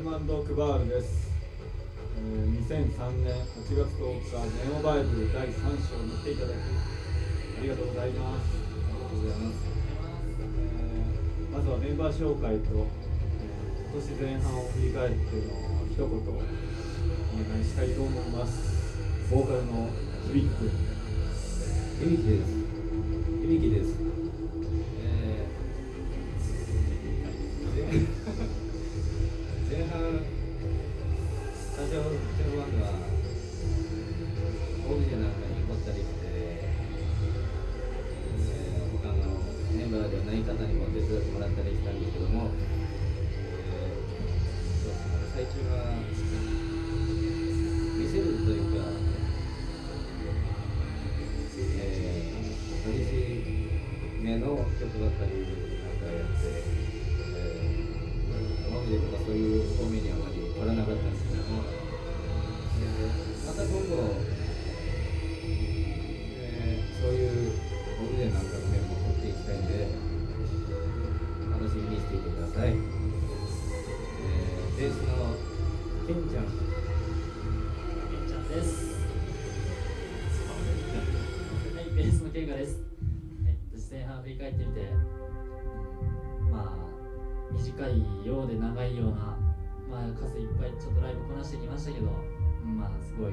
ルマンド・クバールです、えー2003年8月10日ネオバイブル第3章に来ていただきありがとうございます。ありがとうございます、えーまずはメンバー紹介と、えー今年前半を振り返っての一言お願いしたいと思います。ボーカルの響く響きです。響きです。最初、うちのバンドは、オブジェなんかに凝ったりして、えー、他のメンバーではない方にも手伝ってもらったりしたんですけども、えー、そう最中は、見せるというか、えー、激しい目の曲ばっかりなんかやって、えー、オブジェとかそういう方面にあまり来らなかったんですけども、さい。えー、ベースのケンちゃん、ケンちゃんです。はい、ベースのケンガです。えっと、前半振り返ってみて、まあ、短いようで長いような、まあ、数いっぱいちょっとライブこなしてきましたけど、まあ、すごい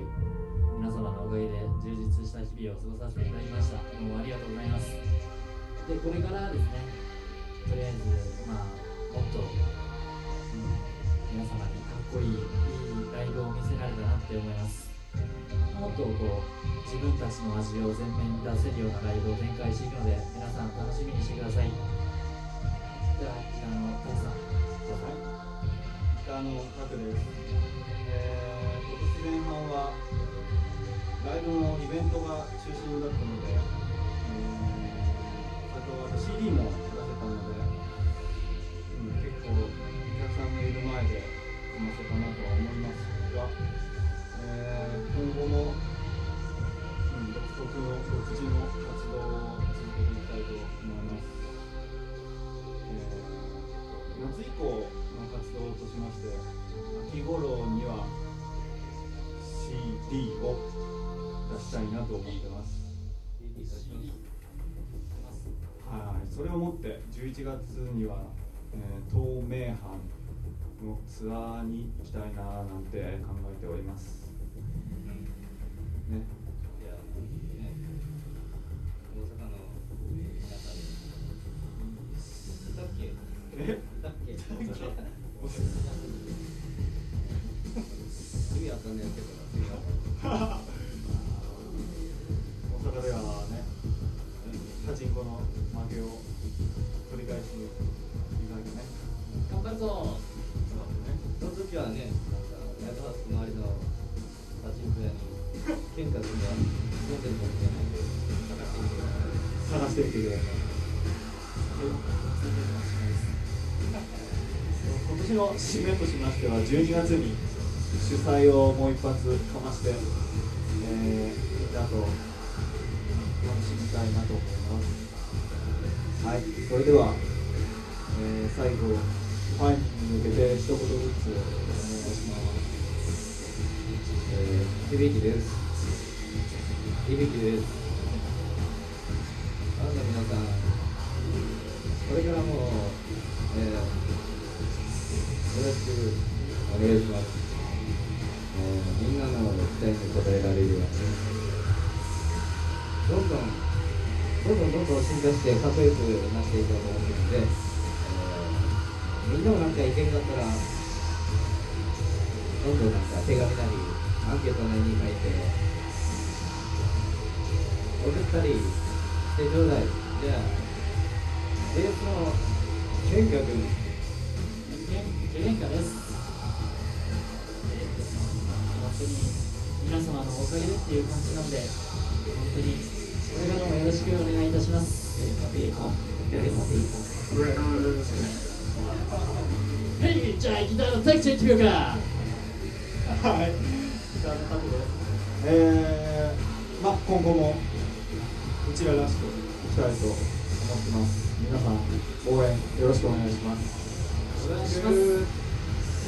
皆様のおかげで充実した日々を過ごさせていただきました。どうもありがとうございます。で、これからですね、とりあえず、まあ、もっと、うん皆様にかっこいいいいライブを見せられたなって思います。もっとこう自分たちの味を前面に出せるようなライブを展開していくので皆さん楽しみにしてください。ではあのタクさん。どうぞギターのタクです、えー、今年前半はライブのイベントが中心だったので、えー、あとあと CD も出せたので、うん、結構お客さんのいる前でかませたなとは思いますが、えー、今後も、うん、独特の独自の活動を続けていきたいと思います。えー夏以降の活動としまして秋頃には CD を出したいなと思ってますはいそれをもって11月には、えー東名阪のツアーに行きたいななんて考えております。ね。いや、ね、大阪の皆さん。に。だっけ？え？頑張るぞその時はね、なんか、ライブハウス周りのパチンコ屋に、喧嘩するのは、持ってるかもしれないんで、探してみてください。探してみてください今年の締めとしましては12月に主催をもう一発かまして、えー、みんなと楽しみたいなと思いますはいそれでは、えー、最後ファンに向けて一言ずつお願いしますえー、響きです。響きです。ファンの皆さん、これからも、えー、よろしくお願いします。えー、みんなの期待に応えられるように、どんどん、どんどんどんどん進化してかっこよくなっていこうと思ってるんで、みんなもなんか意見があったら、どんどんなんか手紙なりアンケートなりに書いて送ったりしてちょうだい。じゃあベースのケンガ君。ケンガです。本当に皆様のおかげでっていう感じなので本当にこれからもよろしくお願いいたしますはいじゃあギターのタクちゃんいってみようか。はい。ギターのタクですえー、まあ今後もうちららしくいきたいと思ってます。皆さん応援よろしくお願いします。お願いします。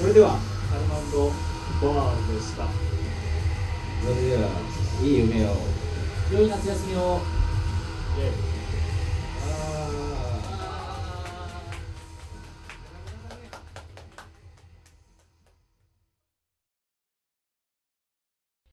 それではサルマンド・バーでした。それではいい夢を。良い夏休みを。イエイ